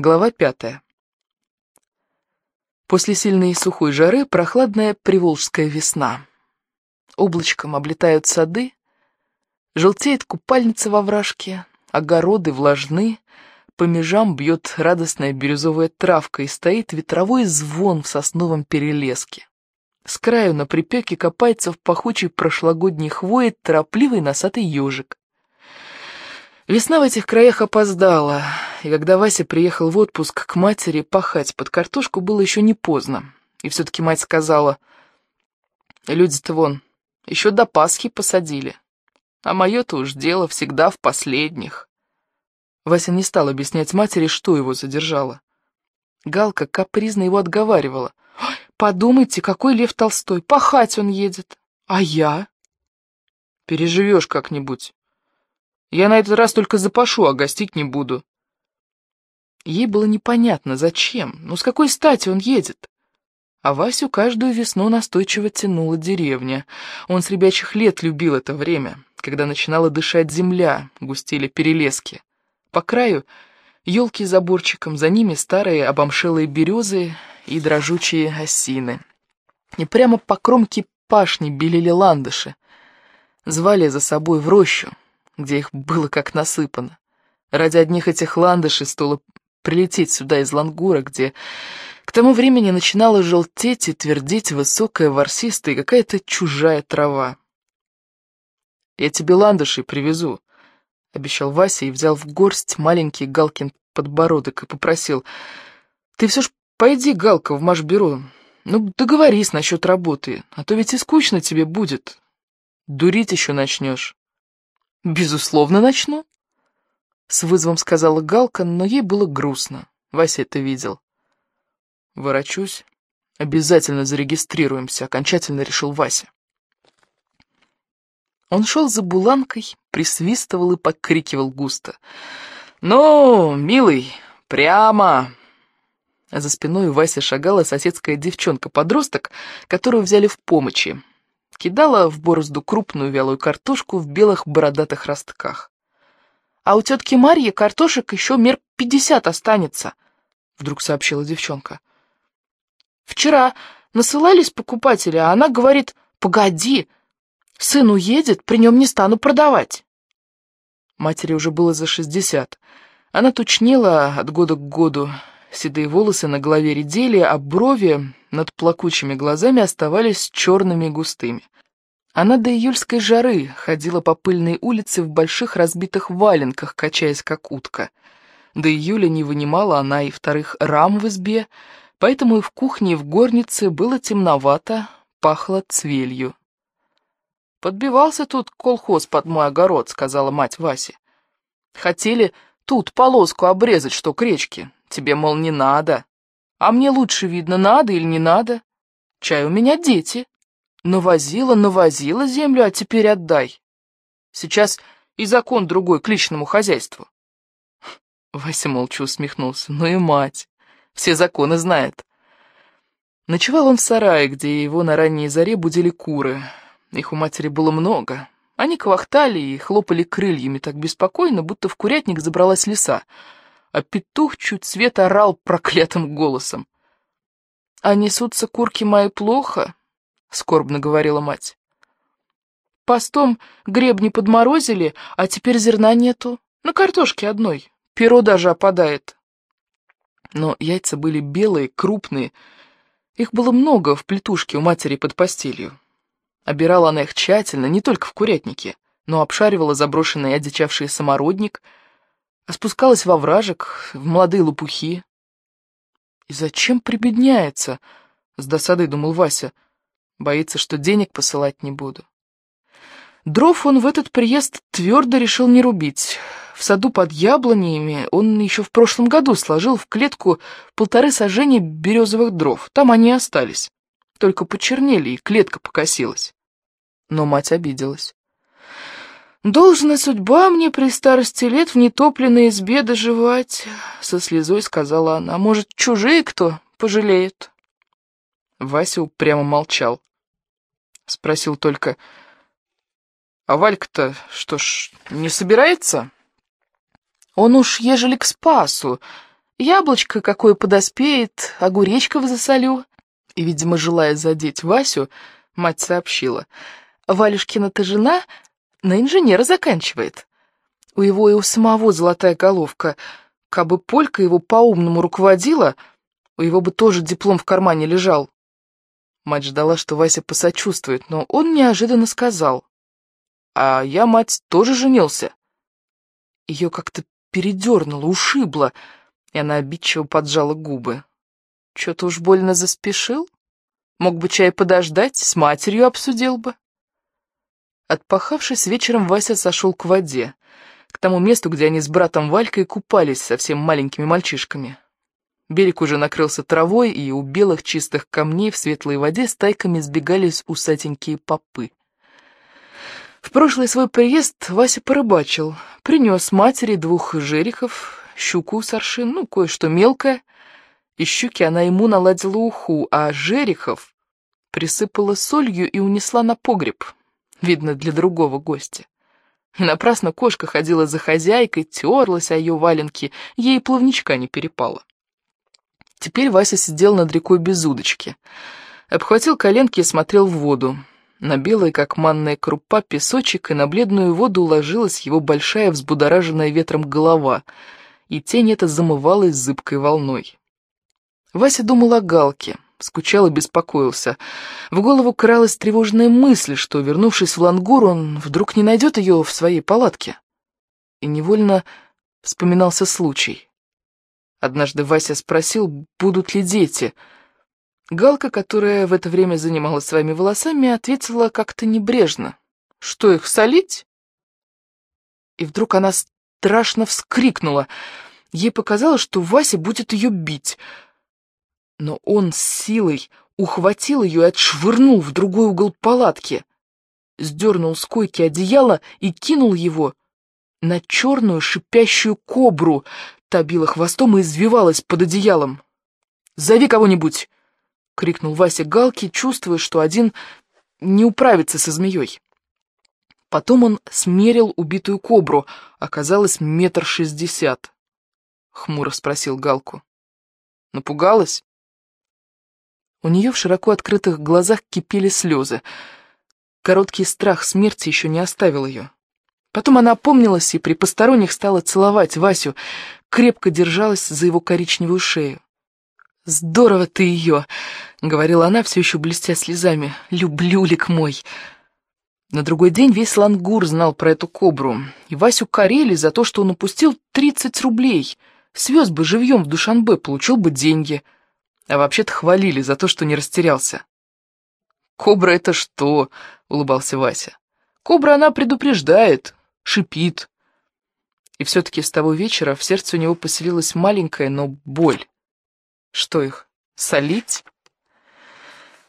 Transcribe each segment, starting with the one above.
Глава пятая. После сильной и сухой жары прохладная приволжская весна. Облачком облетают сады, желтеет купальница во вражке, огороды влажны, по межам бьет радостная бирюзовая травка и стоит ветровой звон в сосновом перелеске. С краю на припеке копается в пахучей прошлогодней хвое торопливый носатый ежик. Весна в этих краях опоздала, и когда Вася приехал в отпуск к матери пахать под картошку, было еще не поздно. И все-таки мать сказала, «Люди-то вон, еще до Пасхи посадили, а мое-то уж дело всегда в последних». Вася не стал объяснять матери, что его задержало. Галка капризно его отговаривала. «Подумайте, какой Лев Толстой, пахать он едет, а я?» «Переживешь как-нибудь». Я на этот раз только запашу, а гостить не буду. Ей было непонятно, зачем, но с какой стати он едет. А Васю каждую весну настойчиво тянула деревня. Он с ребячих лет любил это время, когда начинала дышать земля, густели перелески. По краю елки заборчиком, за ними старые обомшелые березы и дрожучие осины. И прямо по кромке пашни белели ландыши. Звали за собой в рощу, где их было как насыпано. Ради одних этих ландышей стоило прилететь сюда из Лангура, где к тому времени начинала желтеть и твердеть высокая ворсистая какая-то чужая трава. «Я тебе ландышей привезу», — обещал Вася и взял в горсть маленький Галкин подбородок и попросил. «Ты все ж пойди, Галка, в Машбюро. Ну, договорись насчет работы, а то ведь и скучно тебе будет. Дурить еще начнешь». «Безусловно, начну», — с вызовом сказала Галка, но ей было грустно. Вася это видел. «Ворочусь. Обязательно зарегистрируемся», — окончательно решил Вася. Он шел за буланкой, присвистывал и покрикивал густо. «Ну, милый, прямо!» За спиной у Васи шагала соседская девчонка-подросток, которую взяли в помощи кидала в борозду крупную вялую картошку в белых бородатых ростках. «А у тетки Марьи картошек еще мер пятьдесят останется», — вдруг сообщила девчонка. «Вчера насылались покупатели, а она говорит, погоди, сын уедет, при нем не стану продавать». Матери уже было за шестьдесят. Она тучнела от года к году, седые волосы на голове редели, а брови над плакучими глазами оставались черными и густыми. Она до июльской жары ходила по пыльной улице в больших разбитых валенках, качаясь как утка. До июля не вынимала она и вторых рам в избе, поэтому и в кухне, и в горнице было темновато, пахло цвелью. «Подбивался тут колхоз под мой огород», — сказала мать Васи. «Хотели тут полоску обрезать, что к речке. Тебе, мол, не надо. А мне лучше видно, надо или не надо. Чай у меня дети. Навозила, навозила землю, а теперь отдай. Сейчас и закон другой к личному хозяйству. Вася молча усмехнулся. Ну и мать. Все законы знает. Ночевал он в сарае, где его на ранней заре будили куры. Их у матери было много. Они квахтали и хлопали крыльями так беспокойно, будто в курятник забралась лиса — а петух чуть свет орал проклятым голосом. «А несутся курки мои плохо», — скорбно говорила мать. «Постом гребни подморозили, а теперь зерна нету. На картошке одной, перо даже опадает». Но яйца были белые, крупные. Их было много в плитушке у матери под постелью. Обирала она их тщательно, не только в курятнике, но обшаривала заброшенный одичавший самородник — а спускалась во вражек, в молодые лопухи. И зачем прибедняется? С досадой думал Вася. Боится, что денег посылать не буду. Дров он в этот приезд твердо решил не рубить. В саду под яблонями он еще в прошлом году сложил в клетку полторы сажения березовых дров. Там они остались. Только почернели, и клетка покосилась. Но мать обиделась. «Должна судьба мне при старости лет в нетопленной избе доживать», — со слезой сказала она. «Может, чужие кто пожалеют?» Вася упрямо молчал. Спросил только, «А Валька-то, что ж, не собирается?» «Он уж ежели к Спасу, Яблочко какое подоспеет, огуречков засолю. И, видимо, желая задеть Васю, мать сообщила. Валюшкина-то жена на инженера заканчивает. У его и у самого золотая головка. Кабы Полька его по-умному руководила, у его бы тоже диплом в кармане лежал. Мать ждала, что Вася посочувствует, но он неожиданно сказал. «А я, мать, тоже женился». Ее как-то передернуло, ушибло, и она обидчиво поджала губы. Че-то уж больно заспешил. Мог бы чай подождать, с матерью обсудил бы. Отпахавшись вечером, Вася сошел к воде, к тому месту, где они с братом Валькой купались совсем маленькими мальчишками. Берег уже накрылся травой, и у белых чистых камней в светлой воде стайками сбегались усатенькие попы. В прошлый свой приезд Вася порыбачил, принес матери двух жерехов, щуку с аршин, ну, кое-что мелкое. Из щуки она ему наладила уху, а жерехов присыпала солью и унесла на погреб, видно, для другого гостя. И напрасно кошка ходила за хозяйкой, терлась о ее валенки, ей плавничка не перепало. Теперь Вася сидел над рекой без удочки. Обхватил коленки и смотрел в воду. На белый, как манная крупа, песочек, и на бледную воду уложилась его большая, взбудораженная ветром голова, и тень эта замывалась зыбкой волной. Вася думал о Галке, скучал и беспокоился. В голову кралась тревожная мысль, что, вернувшись в Лангур, он вдруг не найдет ее в своей палатке. И невольно вспоминался случай. Однажды Вася спросил, будут ли дети. Галка, которая в это время занималась своими волосами, ответила как-то небрежно. «Что их, солить?» И вдруг она страшно вскрикнула. Ей показалось, что Вася будет ее бить. Но он с силой ухватил ее и отшвырнул в другой угол палатки, сдернул с койки одеяло и кинул его на черную шипящую кобру, Та била хвостом и извивалась под одеялом. «Зови кого-нибудь!» — крикнул Вася Галки, чувствуя, что один не управится со змеей. Потом он смерил убитую кобру, оказалось метр шестьдесят. Хмуро спросил Галку. Напугалась? У нее в широко открытых глазах кипели слезы. Короткий страх смерти еще не оставил ее. Потом она опомнилась и при посторонних стала целовать Васю, крепко держалась за его коричневую шею. «Здорово ты ее!» — говорила она, все еще блестя слезами. «Люблюлик мой!» На другой день весь Лангур знал про эту кобру, и Васю корели за то, что он упустил 30 рублей. Свез бы живьем в Душанбе, получил бы деньги. А вообще-то хвалили за то, что не растерялся. «Кобра это что?» — улыбался Вася. «Кобра она предупреждает, шипит, и все-таки с того вечера в сердце у него поселилась маленькая, но боль. Что их, солить?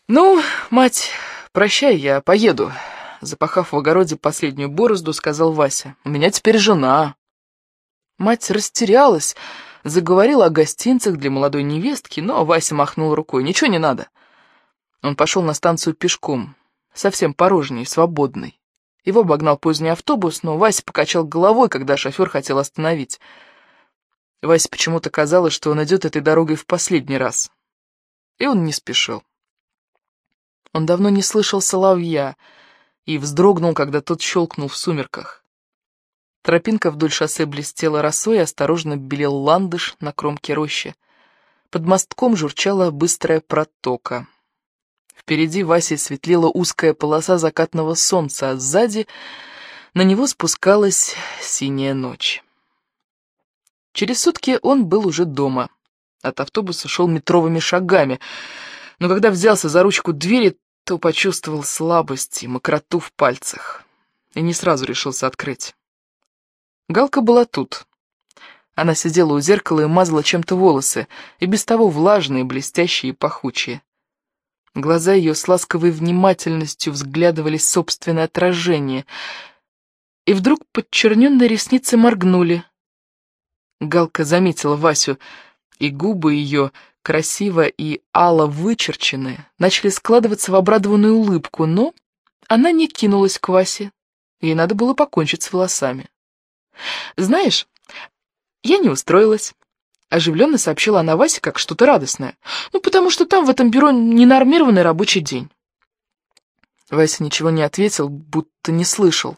Ну, мать, прощай, я поеду. Запахав в огороде последнюю борозду, сказал Вася. У меня теперь жена. Мать растерялась, заговорила о гостинцах для молодой невестки, но Вася махнул рукой. Ничего не надо. Он пошел на станцию пешком, совсем порожний, свободный. Его обогнал поздний автобус, но Вася покачал головой, когда шофер хотел остановить. Васе почему-то казалось, что он идет этой дорогой в последний раз. И он не спешил. Он давно не слышал соловья и вздрогнул, когда тот щелкнул в сумерках. Тропинка вдоль шоссе блестела росой, осторожно белел ландыш на кромке рощи. Под мостком журчала быстрая протока. Впереди Васе светлела узкая полоса закатного солнца, а сзади на него спускалась синяя ночь. Через сутки он был уже дома. От автобуса шел метровыми шагами, но когда взялся за ручку двери, то почувствовал слабость и мокроту в пальцах, и не сразу решился открыть. Галка была тут. Она сидела у зеркала и мазала чем-то волосы, и без того влажные, блестящие и пахучие. Глаза ее с ласковой внимательностью взглядывали собственное отражение. И вдруг подчерненные ресницы моргнули. Галка заметила Васю, и губы ее, красиво и ало вычерченные, начали складываться в обрадованную улыбку, но она не кинулась к Васе. Ей надо было покончить с волосами. «Знаешь, я не устроилась», Оживленно сообщила она Васе как что-то радостное. Ну, потому что там в этом бюро ненормированный рабочий день. Вася ничего не ответил, будто не слышал.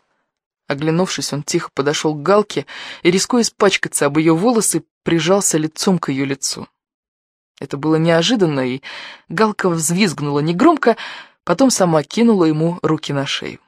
Оглянувшись, он тихо подошел к Галке и, рискуя испачкаться об ее волосы, прижался лицом к ее лицу. Это было неожиданно, и Галка взвизгнула негромко, потом сама кинула ему руки на шею.